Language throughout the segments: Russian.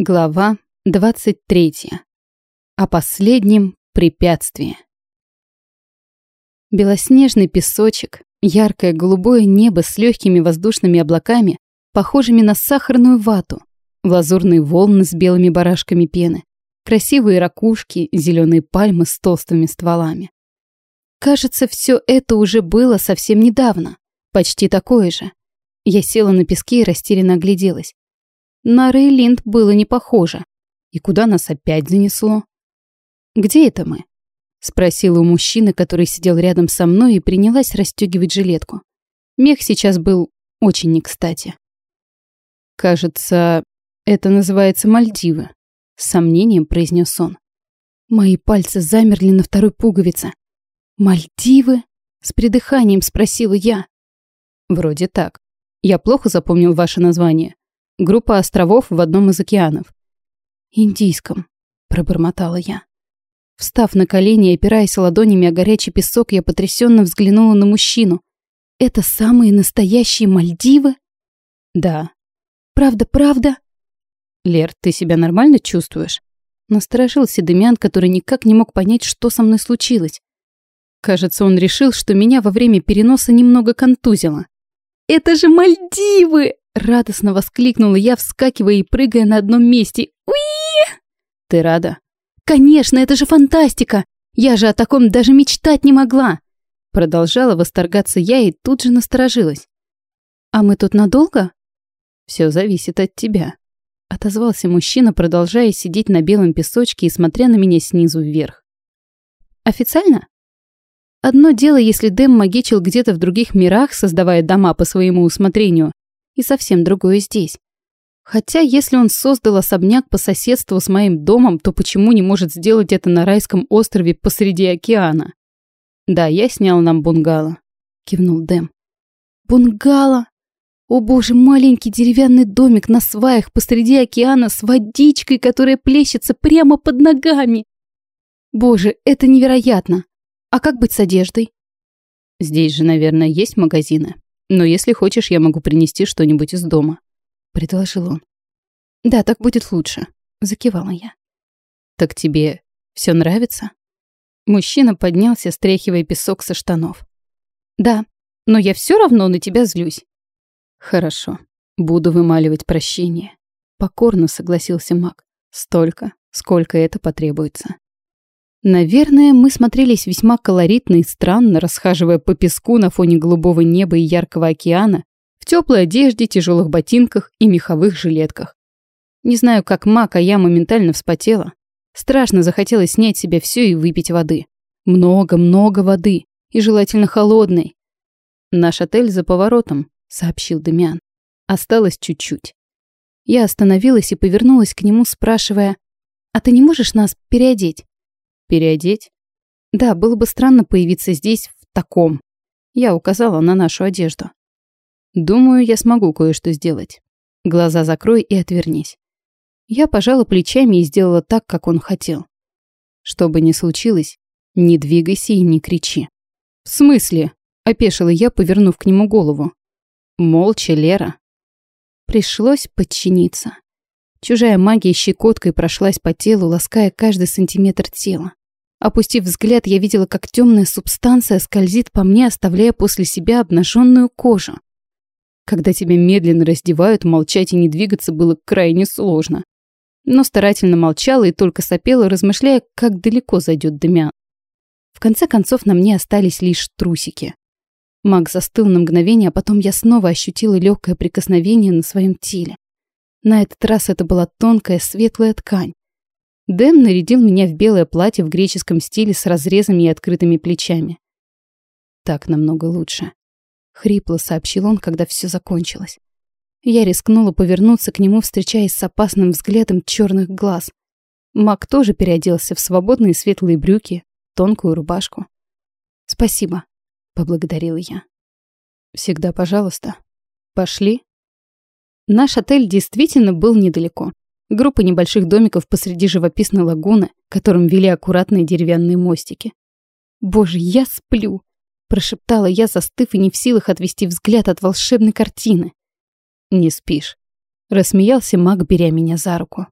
Глава 23. О последнем препятствии. Белоснежный песочек, яркое голубое небо с легкими воздушными облаками, похожими на сахарную вату, лазурные волны с белыми барашками пены, красивые ракушки, зеленые пальмы с толстыми стволами. Кажется, все это уже было совсем недавно, почти такое же. Я села на песке и растерянно огляделась. На Рейлинд было не похоже. И куда нас опять занесло? «Где это мы?» Спросила у мужчины, который сидел рядом со мной и принялась расстегивать жилетку. Мех сейчас был очень не кстати. «Кажется, это называется Мальдивы», — с сомнением произнес он. Мои пальцы замерли на второй пуговице. «Мальдивы?» — с придыханием спросила я. «Вроде так. Я плохо запомнил ваше название. Группа островов в одном из океанов. «Индийском», — пробормотала я. Встав на колени и опираясь ладонями о горячий песок, я потрясенно взглянула на мужчину. «Это самые настоящие Мальдивы?» «Да». «Правда, правда?» «Лер, ты себя нормально чувствуешь?» Насторожился Демян, который никак не мог понять, что со мной случилось. Кажется, он решил, что меня во время переноса немного контузило. «Это же Мальдивы!» Радостно воскликнула я, вскакивая и прыгая на одном месте. Уи! Ты рада? Конечно, это же фантастика! Я же о таком даже мечтать не могла! Продолжала восторгаться я и тут же насторожилась. А мы тут надолго? Все зависит от тебя. Отозвался мужчина, продолжая сидеть на белом песочке и смотря на меня снизу вверх. Официально? Одно дело, если Дэм магичил где-то в других мирах, создавая дома по своему усмотрению, и совсем другое здесь. Хотя, если он создал особняк по соседству с моим домом, то почему не может сделать это на райском острове посреди океана? Да, я снял нам бунгало, кивнул Дэм. Бунгало? О боже, маленький деревянный домик на сваях посреди океана с водичкой, которая плещется прямо под ногами. Боже, это невероятно. А как быть с одеждой? Здесь же, наверное, есть магазины. Но если хочешь, я могу принести что-нибудь из дома», — предложил он. «Да, так будет лучше», — закивала я. «Так тебе все нравится?» Мужчина поднялся, стряхивая песок со штанов. «Да, но я все равно на тебя злюсь». «Хорошо, буду вымаливать прощение», — покорно согласился маг. «Столько, сколько это потребуется». Наверное, мы смотрелись весьма колоритно и странно, расхаживая по песку на фоне голубого неба и яркого океана, в теплой одежде, тяжелых ботинках и меховых жилетках. Не знаю, как маг, а я моментально вспотела. Страшно захотелось снять с себя все и выпить воды. Много-много воды. И желательно холодной. «Наш отель за поворотом», — сообщил Демиан. «Осталось чуть-чуть». Я остановилась и повернулась к нему, спрашивая, «А ты не можешь нас переодеть?» Переодеть? Да, было бы странно появиться здесь в таком. Я указала на нашу одежду. Думаю, я смогу кое-что сделать. Глаза закрой и отвернись. Я пожала плечами и сделала так, как он хотел. Что бы ни случилось, не двигайся и не кричи. В смысле? Опешила я, повернув к нему голову. Молча, Лера. Пришлось подчиниться. Чужая магия щекоткой прошлась по телу, лаская каждый сантиметр тела. Опустив взгляд, я видела, как темная субстанция скользит по мне, оставляя после себя обнаженную кожу. Когда тебя медленно раздевают, молчать и не двигаться было крайне сложно. Но старательно молчала и только сопела, размышляя, как далеко зайдет дымя. В конце концов, на мне остались лишь трусики. Маг застыл на мгновение, а потом я снова ощутила легкое прикосновение на своем теле. На этот раз это была тонкая светлая ткань. Дэн нарядил меня в белое платье в греческом стиле с разрезами и открытыми плечами. «Так намного лучше», — хрипло сообщил он, когда все закончилось. Я рискнула повернуться к нему, встречаясь с опасным взглядом черных глаз. Мак тоже переоделся в свободные светлые брюки, тонкую рубашку. «Спасибо», — поблагодарила я. «Всегда пожалуйста. Пошли». Наш отель действительно был недалеко. Группа небольших домиков посреди живописной лагуны, которым вели аккуратные деревянные мостики. «Боже, я сплю!» – прошептала я, застыв и не в силах отвести взгляд от волшебной картины. «Не спишь», – рассмеялся маг, беря меня за руку.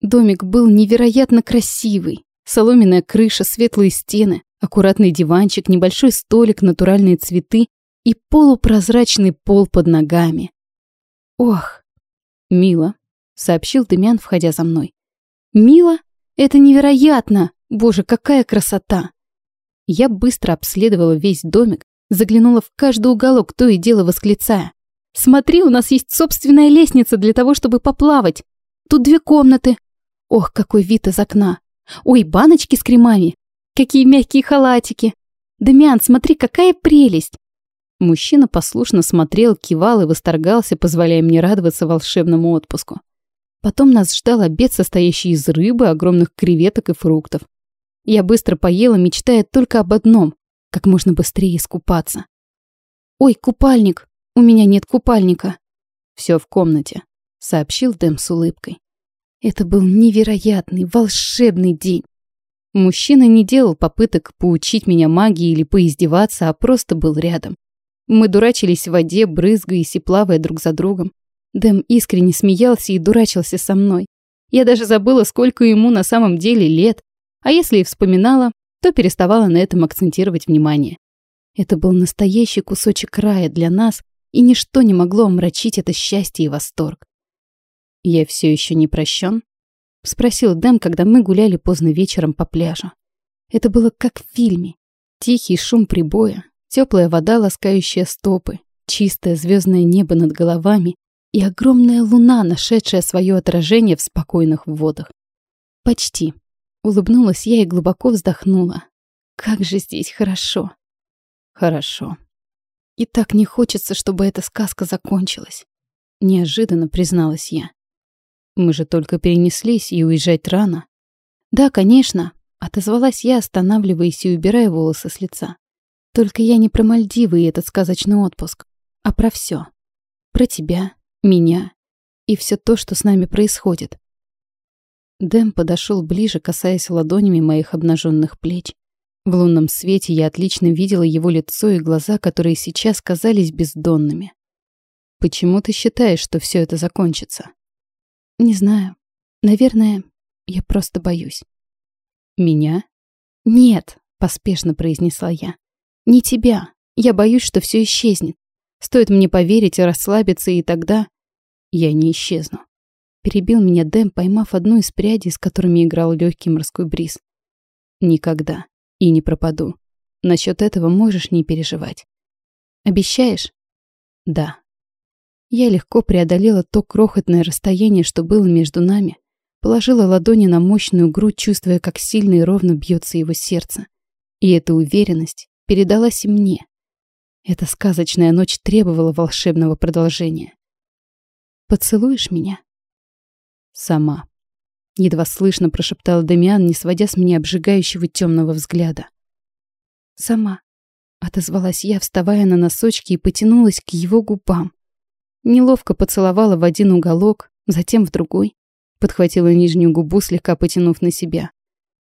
Домик был невероятно красивый. Соломенная крыша, светлые стены, аккуратный диванчик, небольшой столик, натуральные цветы и полупрозрачный пол под ногами. Ох, мило, сообщил Демян, входя за мной. Мило? Это невероятно! Боже, какая красота! Я быстро обследовала весь домик, заглянула в каждый уголок, то и дело восклицая. «Смотри, у нас есть собственная лестница для того, чтобы поплавать. Тут две комнаты. Ох, какой вид из окна. Ой, баночки с кремами. Какие мягкие халатики. Дамиан, смотри, какая прелесть. Мужчина послушно смотрел, кивал и восторгался, позволяя мне радоваться волшебному отпуску. Потом нас ждал обед, состоящий из рыбы, огромных креветок и фруктов. Я быстро поела, мечтая только об одном – как можно быстрее искупаться. «Ой, купальник! У меня нет купальника!» «Все в комнате», – сообщил Дэм с улыбкой. Это был невероятный, волшебный день. Мужчина не делал попыток поучить меня магии или поиздеваться, а просто был рядом. Мы дурачились в воде, брызгаясь и плавая друг за другом. Дэм искренне смеялся и дурачился со мной. Я даже забыла, сколько ему на самом деле лет, а если и вспоминала, то переставала на этом акцентировать внимание. Это был настоящий кусочек рая для нас, и ничто не могло омрачить это счастье и восторг. «Я все еще не прощен?» — спросил Дэм, когда мы гуляли поздно вечером по пляжу. Это было как в фильме. Тихий шум прибоя, Теплая вода, ласкающая стопы, чистое звездное небо над головами и огромная луна, нашедшая свое отражение в спокойных водах. Почти. Улыбнулась я и глубоко вздохнула. Как же здесь хорошо. Хорошо. И так не хочется, чтобы эта сказка закончилась. Неожиданно призналась я. Мы же только перенеслись и уезжать рано. Да, конечно, отозвалась я, останавливаясь и убирая волосы с лица. Только я не про Мальдивы и этот сказочный отпуск, а про все. Про тебя, меня и все то, что с нами происходит. Дэм подошел ближе, касаясь ладонями моих обнаженных плеч. В лунном свете я отлично видела его лицо и глаза, которые сейчас казались бездонными. «Почему ты считаешь, что все это закончится?» «Не знаю. Наверное, я просто боюсь». «Меня?» «Нет», — поспешно произнесла я. Не тебя. Я боюсь, что все исчезнет. Стоит мне поверить и расслабиться, и тогда... Я не исчезну. Перебил меня Дэм, поймав одну из прядей, с которыми играл легкий морской бриз. Никогда. И не пропаду. Насчет этого можешь не переживать. Обещаешь? Да. Я легко преодолела то крохотное расстояние, что было между нами, положила ладони на мощную грудь, чувствуя, как сильно и ровно бьется его сердце. И эта уверенность, передалась и мне. Эта сказочная ночь требовала волшебного продолжения. «Поцелуешь меня?» «Сама», — едва слышно прошептал Дамиан, не сводя с меня обжигающего темного взгляда. «Сама», — отозвалась я, вставая на носочки и потянулась к его губам. Неловко поцеловала в один уголок, затем в другой. Подхватила нижнюю губу, слегка потянув на себя.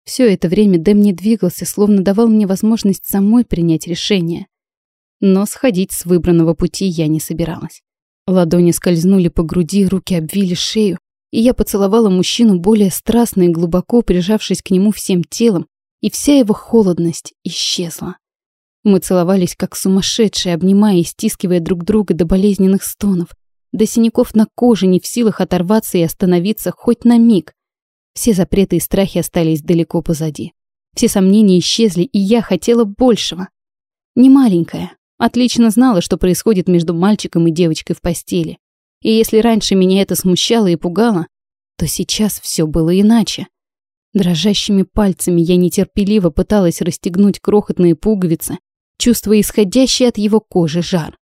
Все это время Дэм не двигался, словно давал мне возможность самой принять решение. Но сходить с выбранного пути я не собиралась. Ладони скользнули по груди, руки обвили шею, и я поцеловала мужчину более страстно и глубоко, прижавшись к нему всем телом, и вся его холодность исчезла. Мы целовались как сумасшедшие, обнимая и стискивая друг друга до болезненных стонов, до синяков на коже, не в силах оторваться и остановиться хоть на миг. Все запреты и страхи остались далеко позади. Все сомнения исчезли, и я хотела большего. Не маленькая. Отлично знала, что происходит между мальчиком и девочкой в постели. И если раньше меня это смущало и пугало, то сейчас все было иначе. Дрожащими пальцами я нетерпеливо пыталась расстегнуть крохотные пуговицы, чувствуя исходящий от его кожи жар.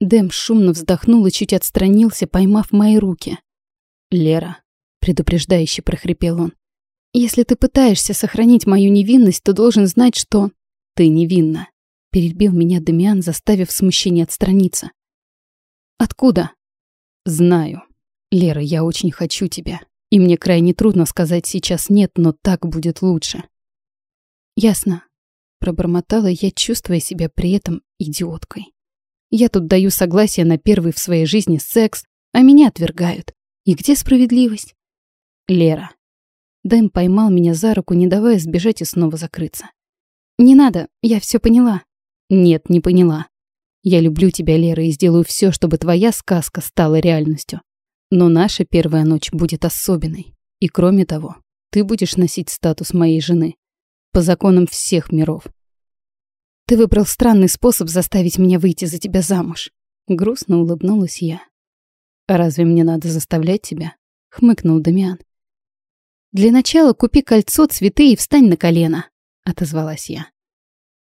Дэм шумно вздохнул и чуть отстранился, поймав мои руки. «Лера, предупреждающе прохрипел он. Если ты пытаешься сохранить мою невинность, то должен знать, что ты невинна. Перебил меня Дамиан, заставив смущение отстраниться. Откуда? Знаю. Лера, я очень хочу тебя. И мне крайне трудно сказать сейчас нет, но так будет лучше. Ясно. Пробормотала я, чувствуя себя при этом идиоткой. Я тут даю согласие на первый в своей жизни секс, а меня отвергают. И где справедливость? Лера. Дэм поймал меня за руку, не давая сбежать и снова закрыться. «Не надо, я все поняла». «Нет, не поняла. Я люблю тебя, Лера, и сделаю все, чтобы твоя сказка стала реальностью. Но наша первая ночь будет особенной. И кроме того, ты будешь носить статус моей жены. По законам всех миров. Ты выбрал странный способ заставить меня выйти за тебя замуж. Грустно улыбнулась я. разве мне надо заставлять тебя? Хмыкнул Дамиан. Для начала купи кольцо, цветы и встань на колено, отозвалась я.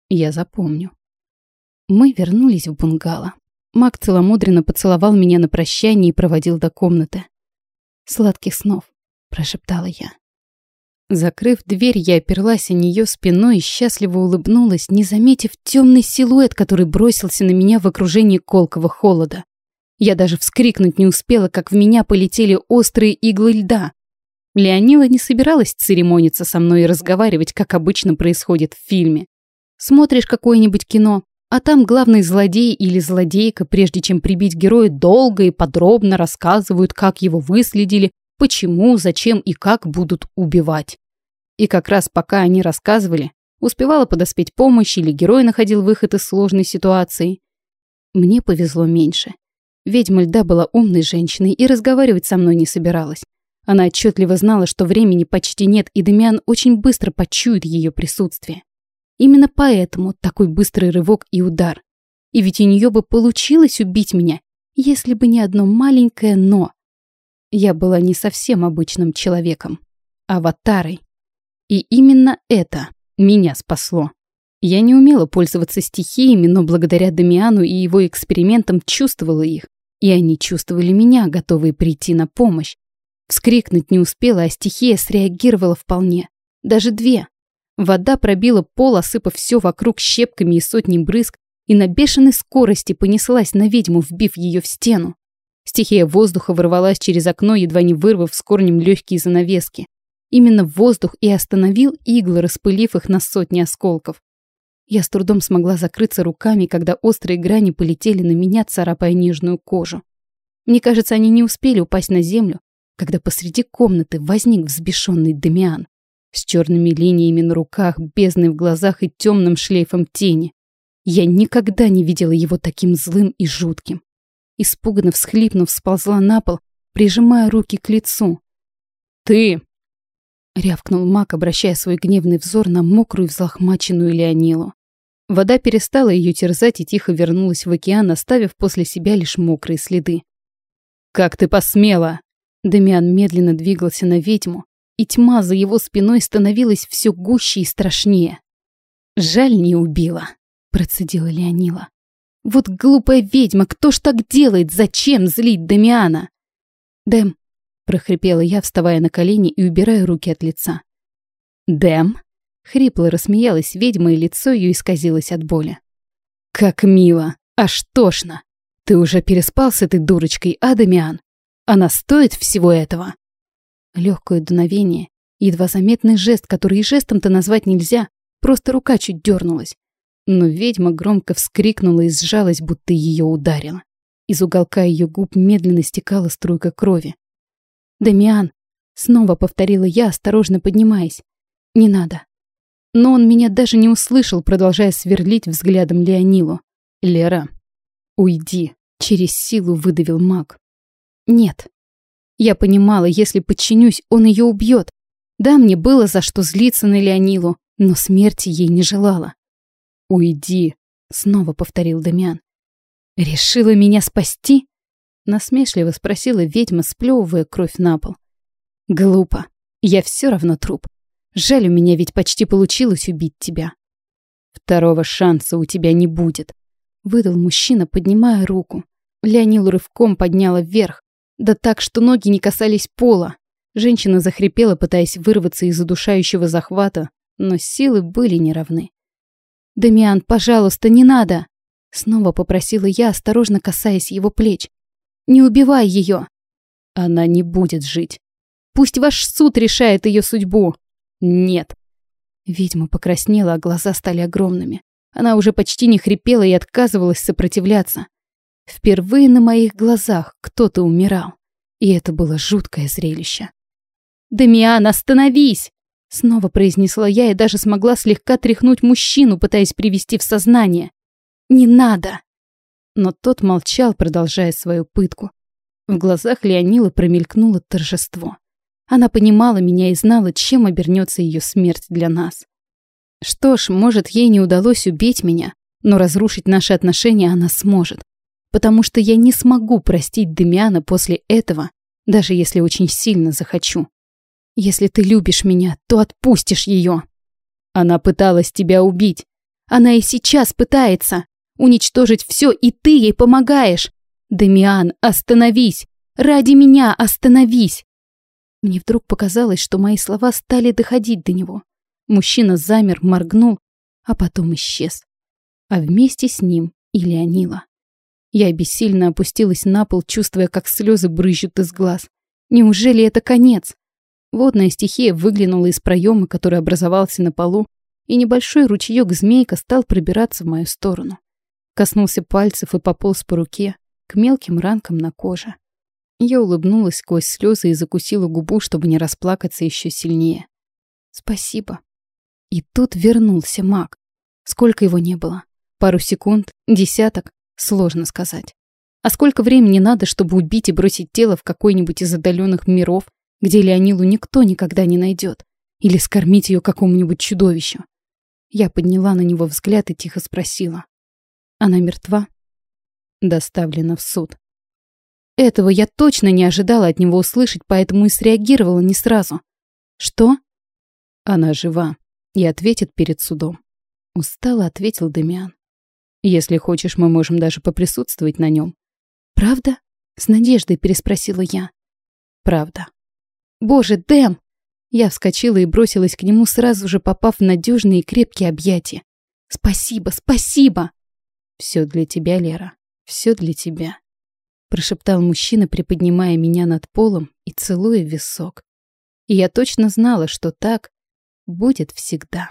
Я запомню. Мы вернулись в бунгало. Мак целомудренно поцеловал меня на прощание и проводил до комнаты. «Сладких снов», — прошептала я. Закрыв дверь, я оперлась о нее спиной и счастливо улыбнулась, не заметив темный силуэт, который бросился на меня в окружении колкого холода. Я даже вскрикнуть не успела, как в меня полетели острые иглы льда. Леонила не собиралась церемониться со мной и разговаривать, как обычно происходит в фильме. Смотришь какое-нибудь кино, а там главный злодей или злодейка, прежде чем прибить героя, долго и подробно рассказывают, как его выследили, почему, зачем и как будут убивать. И как раз пока они рассказывали, успевала подоспеть помощь или герой находил выход из сложной ситуации. Мне повезло меньше. Ведьма льда была умной женщиной и разговаривать со мной не собиралась. Она отчетливо знала, что времени почти нет, и Дамиан очень быстро почует ее присутствие. Именно поэтому такой быстрый рывок и удар. И ведь у нее бы получилось убить меня, если бы не одно маленькое «но». Я была не совсем обычным человеком, аватарой. И именно это меня спасло. Я не умела пользоваться стихиями, но благодаря Дамиану и его экспериментам чувствовала их. И они чувствовали меня, готовые прийти на помощь. Вскрикнуть не успела, а стихия среагировала вполне. Даже две. Вода пробила пол, осыпав все вокруг щепками и сотни брызг, и на бешеной скорости понеслась на ведьму, вбив ее в стену. Стихия воздуха ворвалась через окно, едва не вырвав с корнем легкие занавески. Именно воздух и остановил иглы, распылив их на сотни осколков. Я с трудом смогла закрыться руками, когда острые грани полетели на меня, царапая нежную кожу. Мне кажется, они не успели упасть на землю, когда посреди комнаты возник взбешенный Дамиан с черными линиями на руках, бездной в глазах и темным шлейфом тени. Я никогда не видела его таким злым и жутким. Испуганно всхлипнув, сползла на пол, прижимая руки к лицу. «Ты!» — рявкнул маг, обращая свой гневный взор на мокрую взлохмаченную Леонилу. Вода перестала ее терзать и тихо вернулась в океан, оставив после себя лишь мокрые следы. «Как ты посмела!» Дамиан медленно двигался на ведьму, и тьма за его спиной становилась все гуще и страшнее. «Жаль, не убила», — процедила Леонила. Вот глупая ведьма, кто ж так делает? Зачем злить Дамиана? Дэм, прохрипела я, вставая на колени и убирая руки от лица. Дэм? Хрипло рассмеялась ведьма, и лицо ее исказилось от боли. Как мило, аж тошно. Ты уже переспал с этой дурочкой, а, Дамиан? Она стоит всего этого? Легкое дуновение, едва заметный жест, который и жестом-то назвать нельзя, просто рука чуть дернулась. Но ведьма громко вскрикнула и сжалась, будто ее ударило. Из уголка ее губ медленно стекала струйка крови. «Дамиан!» — снова повторила я, осторожно поднимаясь. «Не надо». Но он меня даже не услышал, продолжая сверлить взглядом Леонилу. «Лера, уйди!» — через силу выдавил маг. «Нет». Я понимала, если подчинюсь, он ее убьет. Да, мне было за что злиться на Леонилу, но смерти ей не желала. «Уйди», — снова повторил Дамиан. «Решила меня спасти?» — насмешливо спросила ведьма, сплевывая кровь на пол. «Глупо. Я все равно труп. Жаль, у меня ведь почти получилось убить тебя». «Второго шанса у тебя не будет», — выдал мужчина, поднимая руку. Леонил рывком подняла вверх, да так, что ноги не касались пола. Женщина захрипела, пытаясь вырваться из удушающего захвата, но силы были неравны. «Дамиан, пожалуйста, не надо!» Снова попросила я, осторожно касаясь его плеч. «Не убивай ее!» «Она не будет жить. Пусть ваш суд решает ее судьбу!» «Нет!» Ведьма покраснела, а глаза стали огромными. Она уже почти не хрипела и отказывалась сопротивляться. Впервые на моих глазах кто-то умирал. И это было жуткое зрелище. «Дамиан, остановись!» Снова произнесла я и даже смогла слегка тряхнуть мужчину, пытаясь привести в сознание. «Не надо!» Но тот молчал, продолжая свою пытку. В глазах Леонилы промелькнуло торжество. Она понимала меня и знала, чем обернется ее смерть для нас. Что ж, может, ей не удалось убить меня, но разрушить наши отношения она сможет. Потому что я не смогу простить Демиана после этого, даже если очень сильно захочу. Если ты любишь меня, то отпустишь ее. Она пыталась тебя убить. Она и сейчас пытается. Уничтожить все, и ты ей помогаешь. Демиан, остановись. Ради меня остановись. Мне вдруг показалось, что мои слова стали доходить до него. Мужчина замер, моргнул, а потом исчез. А вместе с ним и Леонила. Я бессильно опустилась на пол, чувствуя, как слезы брызжут из глаз. Неужели это конец? Водная стихия выглянула из проема, который образовался на полу, и небольшой ручеек змейка стал пробираться в мою сторону. Коснулся пальцев и пополз по руке, к мелким ранкам на коже. Я улыбнулась сквозь слезы и закусила губу, чтобы не расплакаться еще сильнее. Спасибо. И тут вернулся маг. Сколько его не было? Пару секунд? Десяток? Сложно сказать. А сколько времени надо, чтобы убить и бросить тело в какой-нибудь из отдаленных миров, где Леонилу никто никогда не найдет, или скормить ее какому-нибудь чудовищу. Я подняла на него взгляд и тихо спросила. Она мертва? Доставлена в суд. Этого я точно не ожидала от него услышать, поэтому и среагировала не сразу. Что? Она жива и ответит перед судом. Устало ответил Демиан. Если хочешь, мы можем даже поприсутствовать на нем. Правда? С надеждой переспросила я. Правда. Боже, Дэм! Я вскочила и бросилась к нему, сразу же попав в надежные и крепкие объятия. Спасибо, спасибо! Все для тебя, Лера, все для тебя. Прошептал мужчина, приподнимая меня над полом и целуя висок. И я точно знала, что так будет всегда.